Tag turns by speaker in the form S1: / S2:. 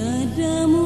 S1: tiada